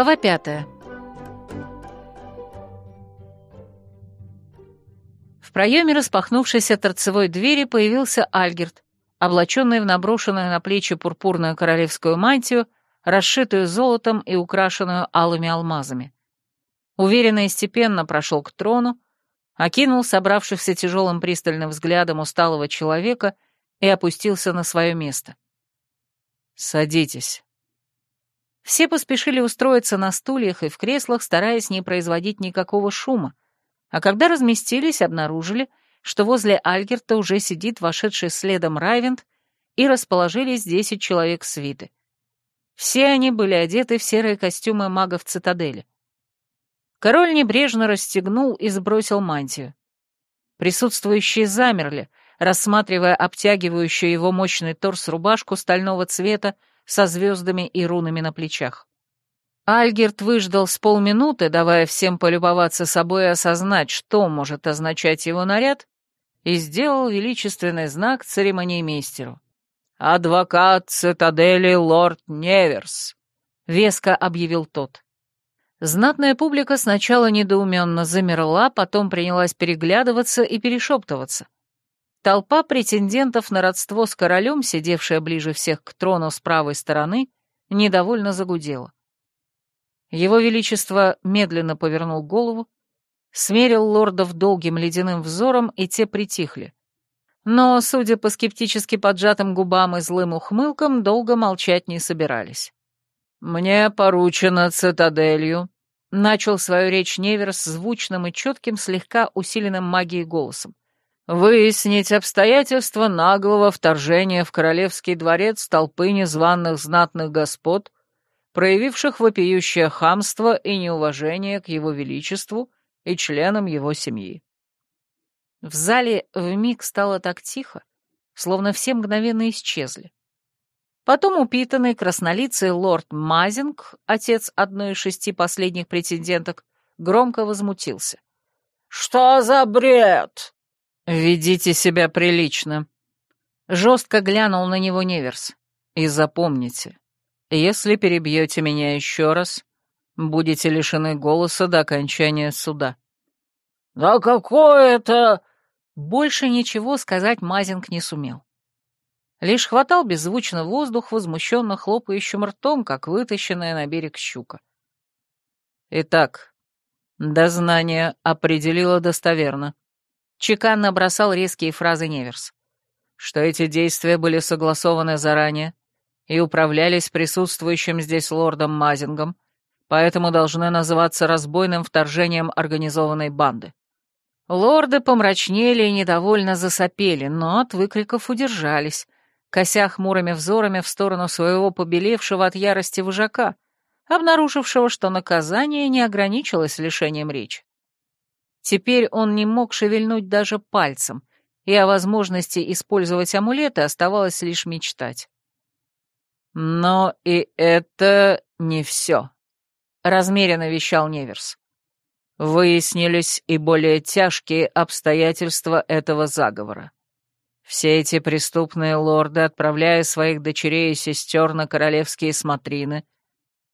Глава пятая. В проеме распахнувшейся торцевой двери появился Альгерт, облаченный в наброшенную на плечи пурпурную королевскую мантию, расшитую золотом и украшенную алыми алмазами. Уверенно и степенно прошел к трону, окинул собравшихся тяжелым пристальным взглядом усталого человека и опустился на свое место. «Садитесь», все поспешили устроиться на стульях и в креслах, стараясь не производить никакого шума. А когда разместились, обнаружили, что возле Альгерта уже сидит вошедший следом Райвент, и расположились десять человек свиты. Все они были одеты в серые костюмы магов цитадели. Король небрежно расстегнул и сбросил мантию. Присутствующие замерли, рассматривая обтягивающую его мощный торс рубашку стального цвета со звездами и рунами на плечах. Альгерт выждал с полминуты, давая всем полюбоваться собой и осознать, что может означать его наряд, и сделал величественный знак церемонии мистеру. «Адвокат цитадели лорд Неверс», — веско объявил тот. Знатная публика сначала недоуменно замерла, потом принялась переглядываться и перешептываться — Толпа претендентов на родство с королем, сидевшая ближе всех к трону с правой стороны, недовольно загудела. Его Величество медленно повернул голову, смерил лордов долгим ледяным взором, и те притихли. Но, судя по скептически поджатым губам и злым ухмылкам, долго молчать не собирались. «Мне поручено цитаделью», — начал свою речь Неверс звучным и четким, слегка усиленным магией голосом выяснить обстоятельства наглого вторжения в королевский дворец толпы незваных знатных господ, проявивших вопиющее хамство и неуважение к его величеству и членам его семьи. В зале вмиг стало так тихо, словно все мгновенно исчезли. Потом упитанный краснолицый лорд Мазинг, отец одной из шести последних претенденток, громко возмутился. «Что за бред? «Ведите себя прилично». Жестко глянул на него Неверс. «И запомните, если перебьете меня еще раз, будете лишены голоса до окончания суда». «Да какое это...» Больше ничего сказать Мазинг не сумел. Лишь хватал беззвучно воздух, возмущенно хлопающим ртом, как вытащенная на берег щука. Итак, дознание определило достоверно чеканно бросал резкие фразы Неверс. Что эти действия были согласованы заранее и управлялись присутствующим здесь лордом Мазингом, поэтому должны называться разбойным вторжением организованной банды. Лорды помрачнели и недовольно засопели, но от выкриков удержались, кося хмурыми взорами в сторону своего побелевшего от ярости вожака, обнаружившего, что наказание не ограничилось лишением речи. Теперь он не мог шевельнуть даже пальцем, и о возможности использовать амулеты оставалось лишь мечтать. «Но и это не все», — размеренно вещал Неверс. «Выяснились и более тяжкие обстоятельства этого заговора. Все эти преступные лорды, отправляя своих дочерей и сестер на королевские смотрины,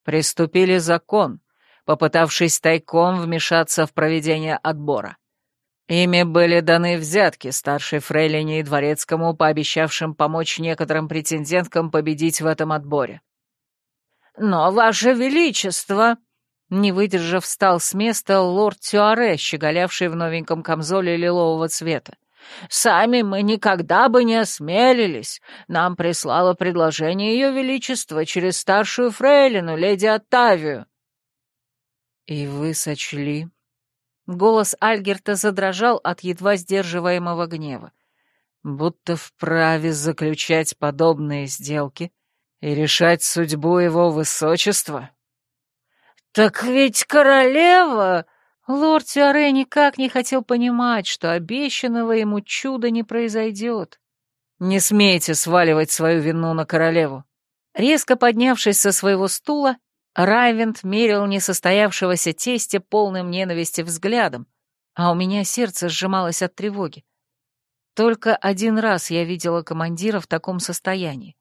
приступили закон, попытавшись тайком вмешаться в проведение отбора. Ими были даны взятки старшей фрейлине и дворецкому, пообещавшим помочь некоторым претенденткам победить в этом отборе. «Но, Ваше Величество!» Не выдержав, встал с места лорд Тюаре, щеголявший в новеньком камзоле лилового цвета. «Сами мы никогда бы не осмелились. Нам прислало предложение Ее Величество через старшую фрейлину, леди Оттавию». «И вы сочли...» Голос Альгерта задрожал от едва сдерживаемого гнева. «Будто вправе заключать подобные сделки и решать судьбу его высочества?» «Так ведь королева...» Лорд Тюаре никак не хотел понимать, что обещанного ему чуда не произойдет. «Не смейте сваливать свою вину на королеву!» Резко поднявшись со своего стула, Райвент мерил несостоявшегося тестя полным ненависти взглядом, а у меня сердце сжималось от тревоги. Только один раз я видела командира в таком состоянии.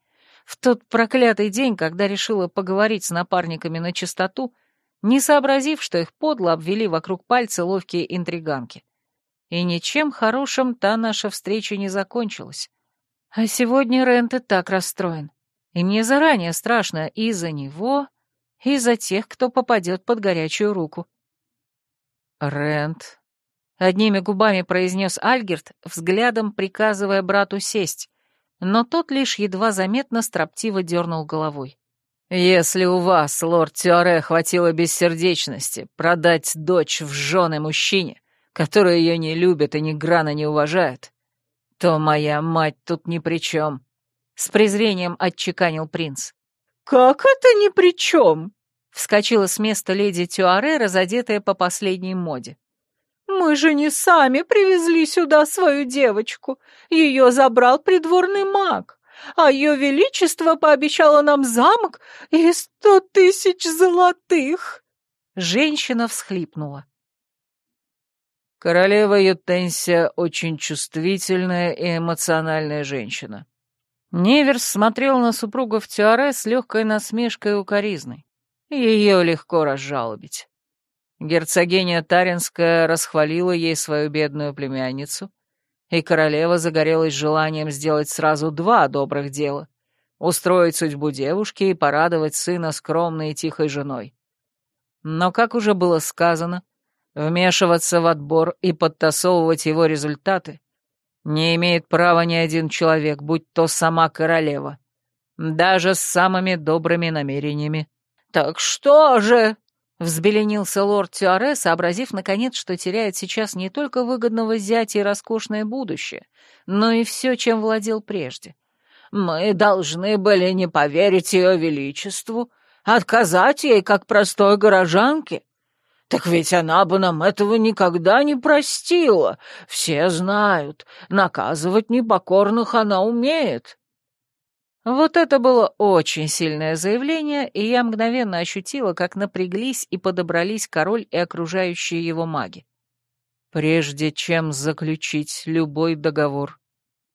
В тот проклятый день, когда решила поговорить с напарниками на чистоту, не сообразив, что их подло обвели вокруг пальца ловкие интриганки. И ничем хорошим та наша встреча не закончилась. А сегодня Рент и так расстроен. И мне заранее страшно и за него, и за тех, кто попадет под горячую руку. «Рент», — одними губами произнес Альгерт, взглядом приказывая брату сесть, но тот лишь едва заметно строптиво дернул головой. «Если у вас, лорд Тюаре, хватило бессердечности продать дочь в жены мужчине, который ее не любит и ни грана не уважает, то моя мать тут ни при чем», — с презрением отчеканил принц. «Как это ни при чем?» — вскочила с места леди Тюаре, разодетая по последней моде. «Мы же не сами привезли сюда свою девочку. Ее забрал придворный маг, а ее величество пообещало нам замок и сто тысяч золотых!» Женщина всхлипнула. Королева Ютенсия очень чувствительная и эмоциональная женщина. Неверс смотрел на супругов Тюаре с легкой насмешкой и укоризной. Ее легко разжалобить. Герцогиня Таринская расхвалила ей свою бедную племянницу, и королева загорелась желанием сделать сразу два добрых дела — устроить судьбу девушки и порадовать сына скромной и тихой женой. Но, как уже было сказано, вмешиваться в отбор и подтасовывать его результаты не имеет права ни один человек, будь то сама королева, даже с самыми добрыми намерениями. Так что же? Взбеленился лорд Тюаре, сообразив, наконец, что теряет сейчас не только выгодного зятя и роскошное будущее, но и все, чем владел прежде. «Мы должны были не поверить ее величеству, отказать ей, как простой горожанке, так ведь она бы нам этого никогда не простила. Все знают, наказывать непокорных она умеет. Вот это было очень сильное заявление, и я мгновенно ощутила, как напряглись и подобрались король и окружающие его маги. Прежде чем заключить любой договор,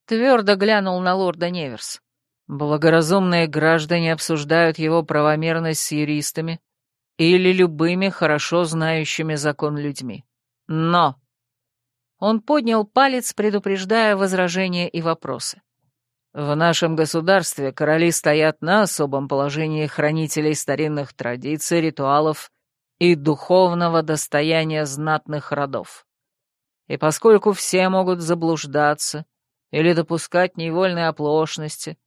твердо глянул на лорда Неверс. Благоразумные граждане обсуждают его правомерность с юристами, или любыми хорошо знающими закон людьми. Но он поднял палец, предупреждая возражения и вопросы. В нашем государстве короли стоят на особом положении хранителей старинных традиций, ритуалов и духовного достояния знатных родов. И поскольку все могут заблуждаться или допускать невольные оплошности,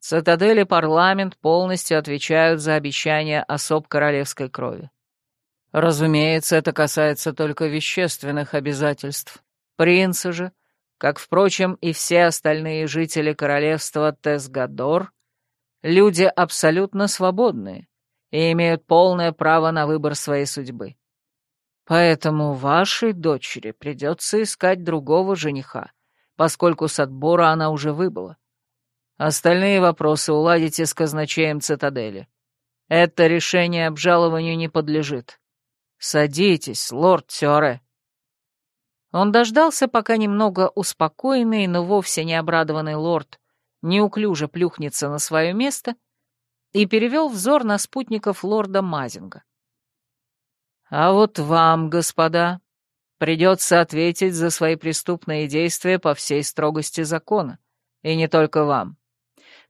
Цитадель и парламент полностью отвечают за обещания особ королевской крови. Разумеется, это касается только вещественных обязательств. Принцы же, как, впрочем, и все остальные жители королевства Тесгадор, люди абсолютно свободные и имеют полное право на выбор своей судьбы. Поэтому вашей дочери придется искать другого жениха, поскольку с отбора она уже выбыла. Остальные вопросы уладите с казначеем цитадели. Это решение обжалованию не подлежит. Садитесь, лорд Тёре». Он дождался, пока немного успокоенный, но вовсе не обрадованный лорд неуклюже плюхнется на свое место и перевел взор на спутников лорда Мазинга. «А вот вам, господа, придется ответить за свои преступные действия по всей строгости закона, и не только вам.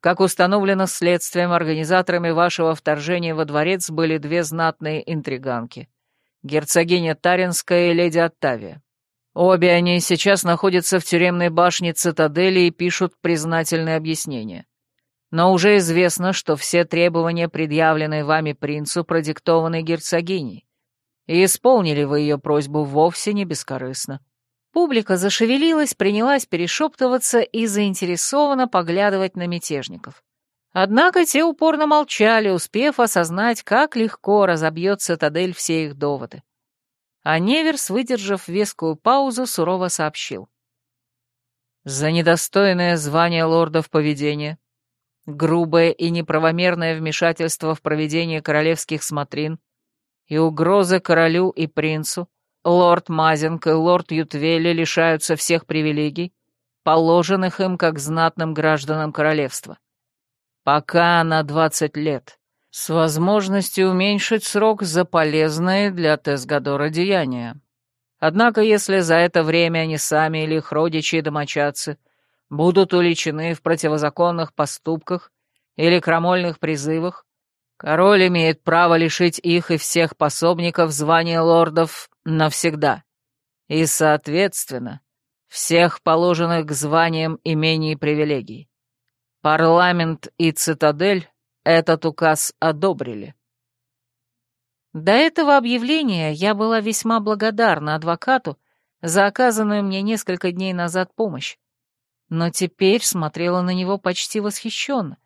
Как установлено следствием, организаторами вашего вторжения во дворец были две знатные интриганки. Герцогиня Таринская и леди Оттавия. Обе они сейчас находятся в тюремной башне цитадели и пишут признательные объяснения. Но уже известно, что все требования, предъявленные вами принцу, продиктованы герцогиней. И исполнили вы ее просьбу вовсе не бескорыстно. Публика зашевелилась, принялась перешептываться и заинтересованно поглядывать на мятежников. Однако те упорно молчали, успев осознать, как легко разобьется Тадель все их доводы. А Неверс, выдержав вескую паузу, сурово сообщил. «За недостойное звание лордов поведения, грубое и неправомерное вмешательство в проведение королевских смотрин и угрозы королю и принцу — Лорд Мазинг и лорд Ютвели лишаются всех привилегий, положенных им как знатным гражданам королевства. Пока на 20 лет, с возможностью уменьшить срок за полезное для Тесгадора деяния. Однако, если за это время они сами или их родичи и домочадцы будут уличены в противозаконных поступках или крамольных призывах, король имеет право лишить их и всех пособников звания лордов навсегда. И, соответственно, всех положенных к званиям имений и привилегий. Парламент и цитадель этот указ одобрили. До этого объявления я была весьма благодарна адвокату за оказанную мне несколько дней назад помощь, но теперь смотрела на него почти восхищенно.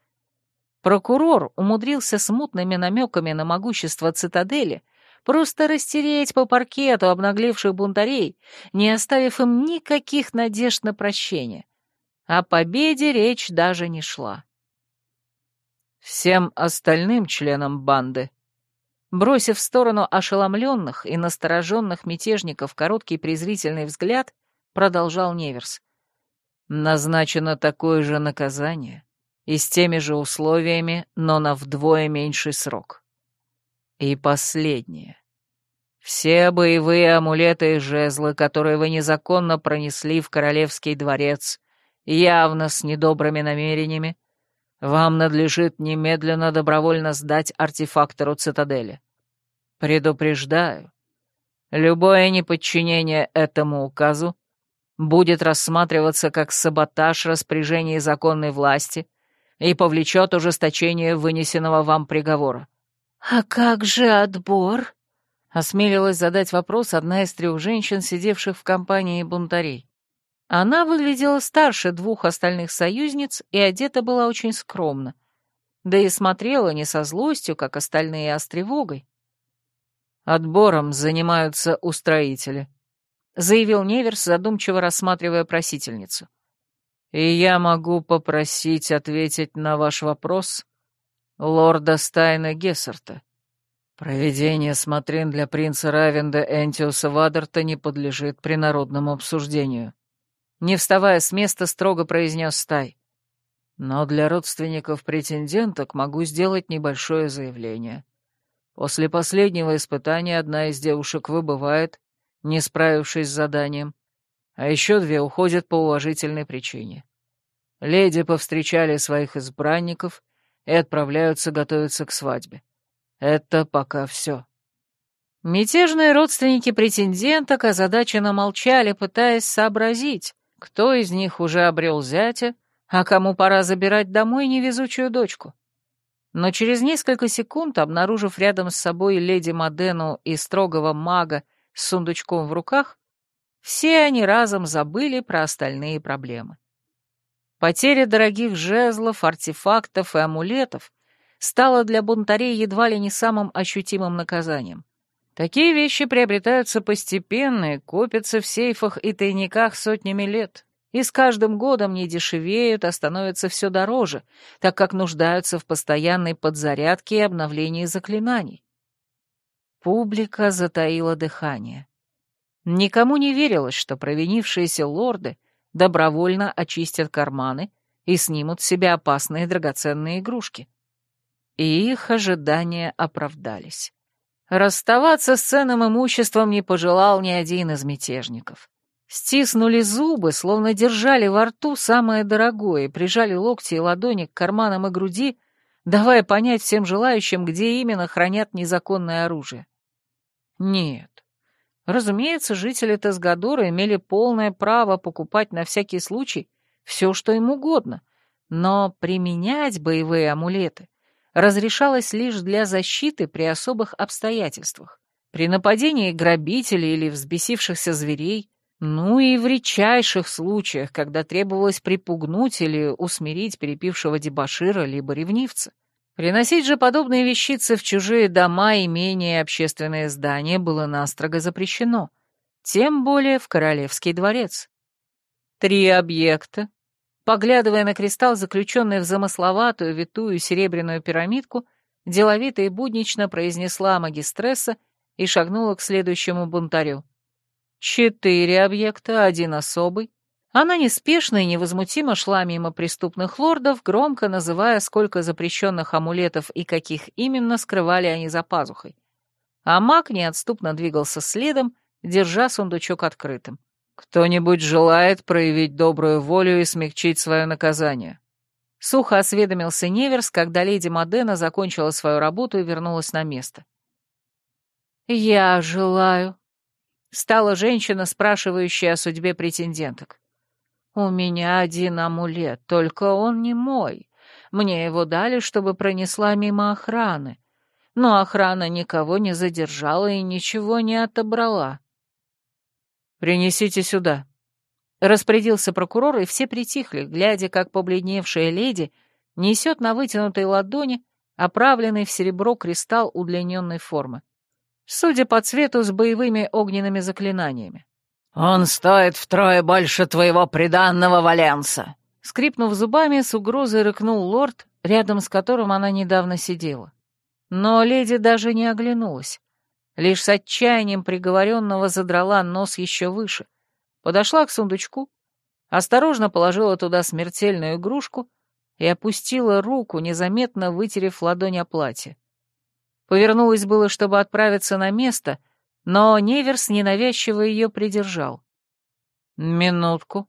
Прокурор умудрился смутными намеками на могущество цитадели — просто растереть по паркету обнаглевших бунтарей, не оставив им никаких надежд на прощение. О победе речь даже не шла. Всем остальным членам банды, бросив в сторону ошеломленных и настороженных мятежников короткий презрительный взгляд, продолжал Неверс. Назначено такое же наказание и с теми же условиями, но на вдвое меньший срок. И последнее. Все боевые амулеты и жезлы, которые вы незаконно пронесли в Королевский дворец, явно с недобрыми намерениями, вам надлежит немедленно добровольно сдать артефактору цитадели. Предупреждаю, любое неподчинение этому указу будет рассматриваться как саботаж распоряжений законной власти и повлечет ужесточение вынесенного вам приговора. «А как же отбор?» — осмелилась задать вопрос одна из трех женщин, сидевших в компании бунтарей. Она выглядела старше двух остальных союзниц и одета была очень скромно. Да и смотрела не со злостью, как остальные, а с тревогой. «Отбором занимаются устроители», — заявил Неверс, задумчиво рассматривая просительницу. «И я могу попросить ответить на ваш вопрос лорда Стайна Гессерта. Проведение смотрин для принца Равенда Энтиуса Вадерта не подлежит принародному обсуждению. Не вставая с места, строго произнес Стай. Но для родственников претенденток могу сделать небольшое заявление. После последнего испытания одна из девушек выбывает, не справившись с заданием, а еще две уходят по уважительной причине. Леди повстречали своих избранников — и отправляются готовиться к свадьбе. Это пока все. Мятежные родственники претендента претенденток озадаченно молчали, пытаясь сообразить, кто из них уже обрел зятя, а кому пора забирать домой невезучую дочку. Но через несколько секунд, обнаружив рядом с собой леди Модену и строгого мага с сундучком в руках, все они разом забыли про остальные проблемы. Потеря дорогих жезлов, артефактов и амулетов стала для бунтарей едва ли не самым ощутимым наказанием. Такие вещи приобретаются постепенно и копятся в сейфах и тайниках сотнями лет, и с каждым годом не дешевеют, а становятся все дороже, так как нуждаются в постоянной подзарядке и обновлении заклинаний. Публика затаила дыхание. Никому не верилось, что провинившиеся лорды добровольно очистят карманы и снимут с себя опасные драгоценные игрушки. И их ожидания оправдались. Расставаться с ценным имуществом не пожелал ни один из мятежников. Стиснули зубы, словно держали во рту самое дорогое, прижали локти и ладони к карманам и груди, давая понять всем желающим, где именно хранят незаконное оружие. Нет, Разумеется, жители Тесгадора имели полное право покупать на всякий случай все, что им угодно, но применять боевые амулеты разрешалось лишь для защиты при особых обстоятельствах, при нападении грабителей или взбесившихся зверей, ну и в редчайших случаях, когда требовалось припугнуть или усмирить перепившего дебошира либо ревнивца. Приносить же подобные вещицы в чужие дома, имения и общественные здания было настрого запрещено, тем более в Королевский дворец. Три объекта, поглядывая на кристалл, заключенный в замысловатую витую серебряную пирамидку, деловито и буднично произнесла магистресса и шагнула к следующему бунтарю. Четыре объекта, один особый, она неспешно и невозмутимо шла мимо преступных лордов, громко называя, сколько запрещенных амулетов и каких именно скрывали они за пазухой. А маг неотступно двигался следом, держа сундучок открытым. «Кто-нибудь желает проявить добрую волю и смягчить свое наказание?» Сухо осведомился Неверс, когда леди Модена закончила свою работу и вернулась на место. «Я желаю», — стала женщина, спрашивающая о судьбе претенденток. У меня один амулет, только он не мой. Мне его дали, чтобы пронесла мимо охраны. Но охрана никого не задержала и ничего не отобрала. «Принесите сюда», — распорядился прокурор, и все притихли, глядя, как побледневшая леди несет на вытянутой ладони оправленный в серебро кристалл удлиненной формы. Судя по цвету, с боевыми огненными заклинаниями. «Он стоит втрое больше твоего приданного Валенса!» Скрипнув зубами, с угрозой рыкнул лорд, рядом с которым она недавно сидела. Но леди даже не оглянулась. Лишь с отчаянием приговоренного задрала нос еще выше. Подошла к сундучку, осторожно положила туда смертельную игрушку и опустила руку, незаметно вытерев ладонь о платье. Повернулась было, чтобы отправиться на место — но Неверс ненавязчиво ее придержал. «Минутку.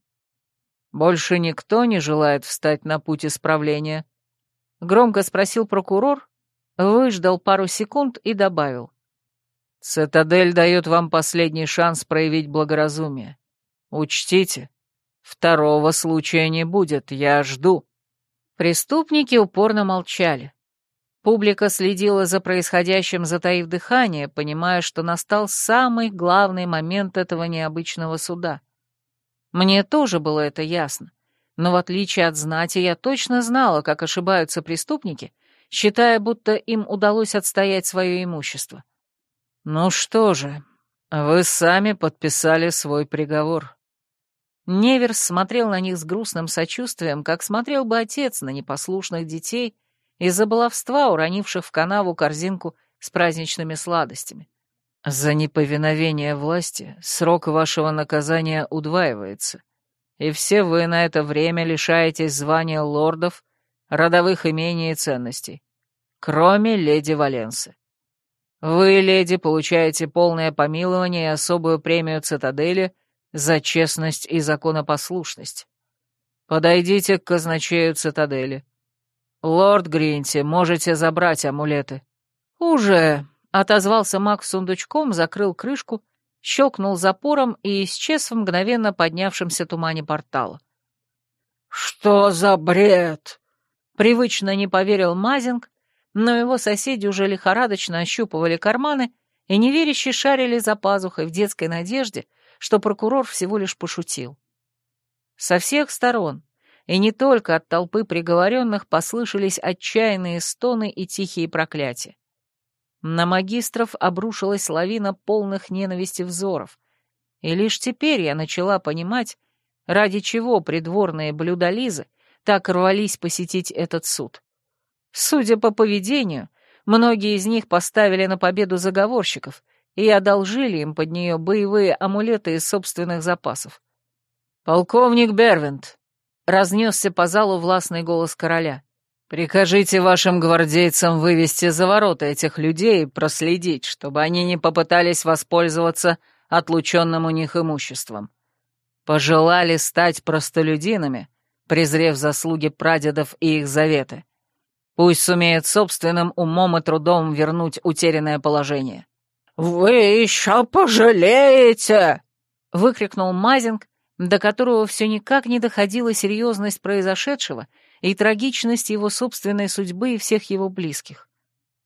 Больше никто не желает встать на путь исправления?» — громко спросил прокурор, выждал пару секунд и добавил. «Цитадель дает вам последний шанс проявить благоразумие. Учтите, второго случая не будет, я жду». Преступники упорно молчали. Публика следила за происходящим, затаив дыхание, понимая, что настал самый главный момент этого необычного суда. Мне тоже было это ясно, но в отличие от знати я точно знала, как ошибаются преступники, считая, будто им удалось отстоять свое имущество. «Ну что же, вы сами подписали свой приговор». Неверс смотрел на них с грустным сочувствием, как смотрел бы отец на непослушных детей — из-за баловства, уронивших в канаву корзинку с праздничными сладостями. За неповиновение власти срок вашего наказания удваивается, и все вы на это время лишаетесь звания лордов, родовых имений и ценностей, кроме леди Валенсы. Вы, леди, получаете полное помилование и особую премию цитадели за честность и законопослушность. Подойдите к казначею цитадели, «Лорд Гринти, можете забрать амулеты». «Уже», — отозвался маг сундучком, закрыл крышку, щелкнул запором и исчез в мгновенно поднявшемся тумане портала. «Что за бред?» — привычно не поверил Мазинг, но его соседи уже лихорадочно ощупывали карманы и неверяще шарили за пазухой в детской надежде, что прокурор всего лишь пошутил. Со всех сторон, и не только от толпы приговоренных послышались отчаянные стоны и тихие проклятия. На магистров обрушилась лавина полных ненависти взоров, и лишь теперь я начала понимать, ради чего придворные блюдолизы так рвались посетить этот суд. Судя по поведению, многие из них поставили на победу заговорщиков и одолжили им под нее боевые амулеты из собственных запасов. «Полковник Бервент. — разнесся по залу властный голос короля. «Прикажите вашим гвардейцам вывести за ворота этих людей и проследить, чтобы они не попытались воспользоваться отлученным у них имуществом. Пожелали стать простолюдинами, презрев заслуги прадедов и их заветы. Пусть сумеют собственным умом и трудом вернуть утерянное положение». «Вы еще пожалеете!» — выкрикнул Мазинг, до которого все никак не доходила серьезность произошедшего и трагичность его собственной судьбы и всех его близких.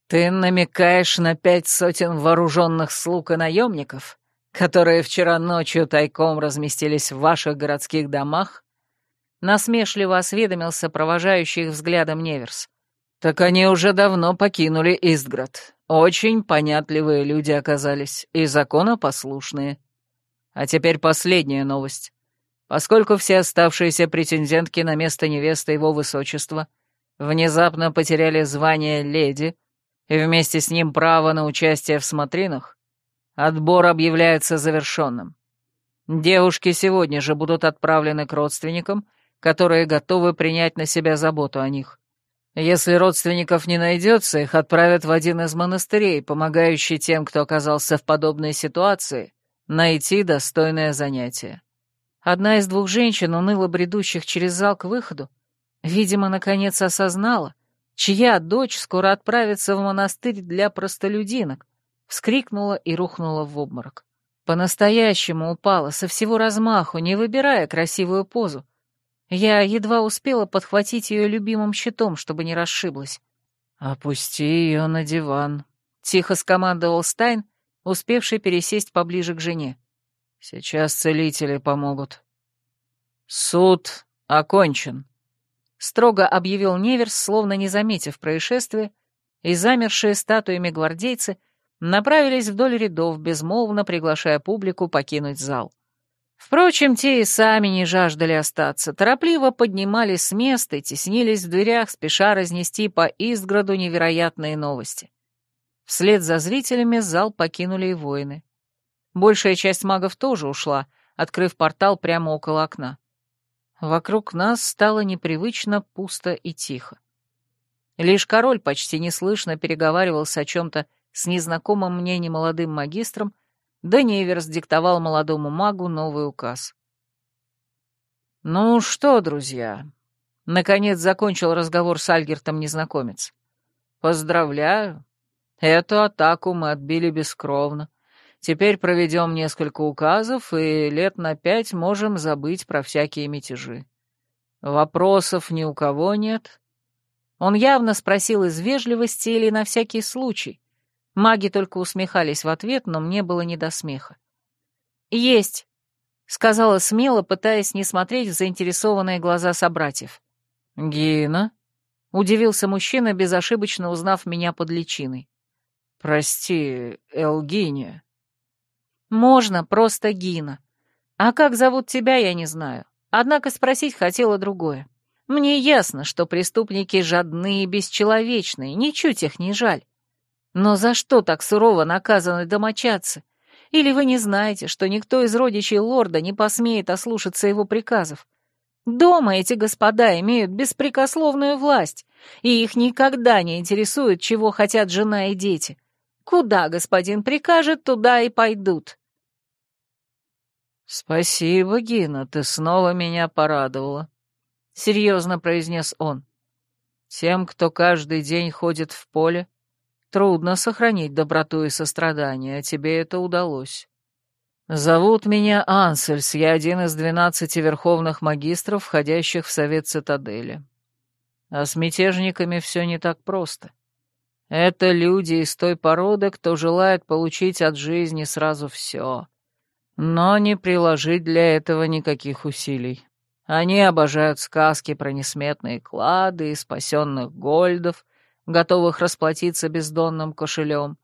«Ты намекаешь на пять сотен вооруженных слуг и наемников, которые вчера ночью тайком разместились в ваших городских домах?» Насмешливо осведомился провожающий их взглядом Неверс. «Так они уже давно покинули Истград. Очень понятливые люди оказались и законопослушные. А теперь последняя новость поскольку все оставшиеся претендентки на место невесты его высочества внезапно потеряли звание леди и вместе с ним право на участие в смотринах, отбор объявляется завершенным. Девушки сегодня же будут отправлены к родственникам, которые готовы принять на себя заботу о них. Если родственников не найдется, их отправят в один из монастырей, помогающий тем, кто оказался в подобной ситуации, найти достойное занятие. Одна из двух женщин, уныло бредущих через зал к выходу, видимо, наконец осознала, чья дочь скоро отправится в монастырь для простолюдинок, вскрикнула и рухнула в обморок. По-настоящему упала, со всего размаху, не выбирая красивую позу. Я едва успела подхватить ее любимым щитом, чтобы не расшиблась. «Опусти ее на диван», — тихо скомандовал Стайн, успевший пересесть поближе к жене. Сейчас целители помогут. Суд окончен. Строго объявил Неверс, словно не заметив происшествия, и замершие статуями гвардейцы направились вдоль рядов, безмолвно приглашая публику покинуть зал. Впрочем, те и сами не жаждали остаться, торопливо поднимались с места и теснились в дверях, спеша разнести по изгороду невероятные новости. Вслед за зрителями зал покинули и воины. Большая часть магов тоже ушла, открыв портал прямо около окна. Вокруг нас стало непривычно пусто и тихо. Лишь король почти неслышно переговаривался о чем-то с незнакомым мне немолодым магистром, да Неверс диктовал молодому магу новый указ. «Ну что, друзья?» — наконец закончил разговор с Альгертом незнакомец. «Поздравляю. Эту атаку мы отбили бескровно. Теперь проведем несколько указов, и лет на пять можем забыть про всякие мятежи. Вопросов ни у кого нет. Он явно спросил из вежливости или на всякий случай. Маги только усмехались в ответ, но мне было не до смеха. «Есть», — сказала смело, пытаясь не смотреть в заинтересованные глаза собратьев. «Гина?» — удивился мужчина, безошибочно узнав меня под личиной. «Прости, Элгиния». Можно, просто Гина. А как зовут тебя, я не знаю. Однако спросить хотела другое. Мне ясно, что преступники жадные и бесчеловечные, ничуть их не жаль. Но за что так сурово наказаны домочадцы? Или вы не знаете, что никто из родичей лорда не посмеет ослушаться его приказов? Дома эти господа имеют беспрекословную власть, и их никогда не интересует, чего хотят жена и дети. Куда господин прикажет, туда и пойдут. «Спасибо, Гина, ты снова меня порадовала», — серьезно произнес он. «Тем, кто каждый день ходит в поле, трудно сохранить доброту и сострадание, а тебе это удалось. Зовут меня Ансельс, я один из двенадцати верховных магистров, входящих в Совет Цитадели. А с мятежниками все не так просто. Это люди из той породы, кто желает получить от жизни сразу все» но не приложить для этого никаких усилий. Они обожают сказки про несметные клады и спасенных гольдов, готовых расплатиться бездонным кошелем,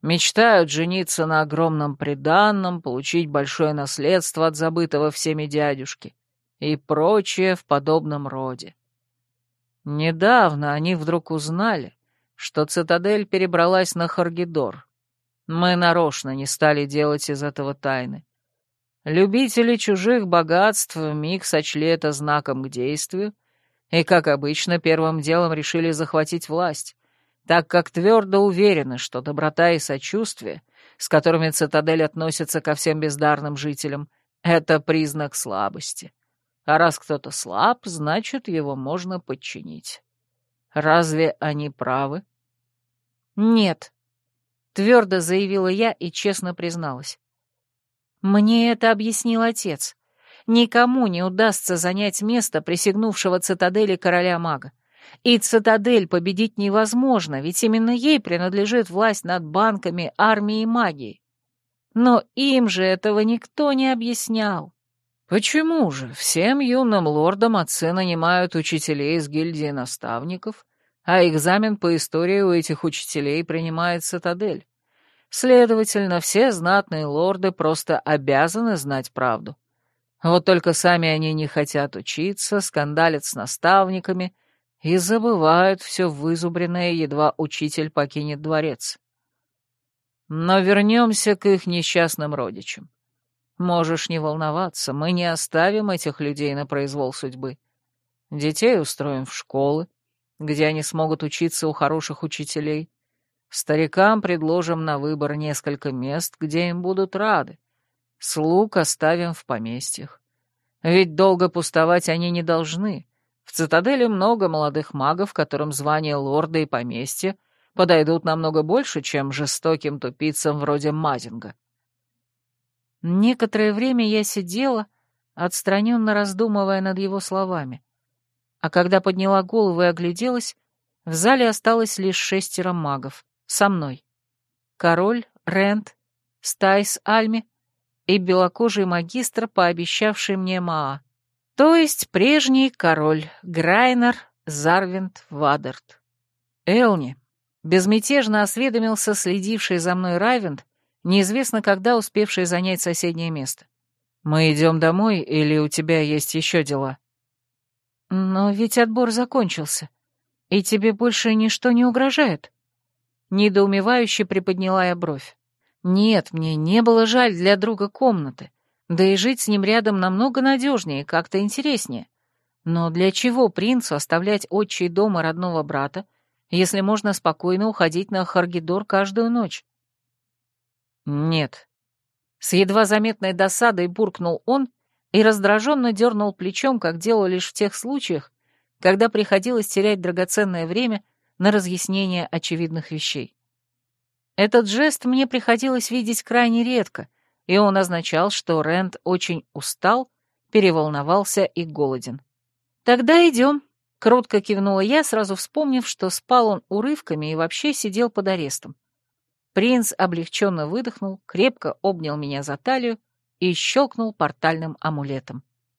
мечтают жениться на огромном приданном, получить большое наследство от забытого всеми дядюшки и прочее в подобном роде. Недавно они вдруг узнали, что цитадель перебралась на Харгидор. Мы нарочно не стали делать из этого тайны. Любители чужих богатств миг сочли это знаком к действию и, как обычно, первым делом решили захватить власть, так как твердо уверены, что доброта и сочувствие, с которыми цитадель относится ко всем бездарным жителям, это признак слабости. А раз кто-то слаб, значит, его можно подчинить. Разве они правы? Нет, — твердо заявила я и честно призналась. Мне это объяснил отец. Никому не удастся занять место присягнувшего цитадели короля-мага. И цитадель победить невозможно, ведь именно ей принадлежит власть над банками, армией и магией. Но им же этого никто не объяснял. Почему же всем юным лордам отцы нанимают учителей из гильдии наставников, а экзамен по истории у этих учителей принимает цитадель? Следовательно, все знатные лорды просто обязаны знать правду. Вот только сами они не хотят учиться, скандалят с наставниками и забывают все вызубренное, едва учитель покинет дворец. Но вернемся к их несчастным родичам. Можешь не волноваться, мы не оставим этих людей на произвол судьбы. Детей устроим в школы, где они смогут учиться у хороших учителей, Старикам предложим на выбор несколько мест, где им будут рады. Слуг оставим в поместьях. Ведь долго пустовать они не должны. В цитадели много молодых магов, которым звание лорда и поместья подойдут намного больше, чем жестоким тупицам вроде Мазинга. Некоторое время я сидела, отстраненно раздумывая над его словами. А когда подняла голову и огляделась, в зале осталось лишь шестеро магов со мной. Король, Рент, Стайс Альми и белокожий магистр, пообещавший мне Маа. То есть прежний король, Грайнер Зарвинд Вадерт. Элни, безмятежно осведомился следивший за мной Райвент, неизвестно когда успевший занять соседнее место. «Мы идем домой, или у тебя есть еще дела?» «Но ведь отбор закончился, и тебе больше ничто не угрожает», Недоумевающе приподняла я бровь. Нет, мне не было жаль для друга комнаты. Да и жить с ним рядом намного надежнее, и как-то интереснее. Но для чего принцу оставлять отчий дом и родного брата, если можно спокойно уходить на Харгидор каждую ночь? Нет. С едва заметной досадой буркнул он и раздраженно дернул плечом, как делал лишь в тех случаях, когда приходилось терять драгоценное время — на разъяснение очевидных вещей. Этот жест мне приходилось видеть крайне редко, и он означал, что Рэнд очень устал, переволновался и голоден. «Тогда идем», — кротко кивнула я, сразу вспомнив, что спал он урывками и вообще сидел под арестом. Принц облегченно выдохнул, крепко обнял меня за талию и щелкнул портальным амулетом.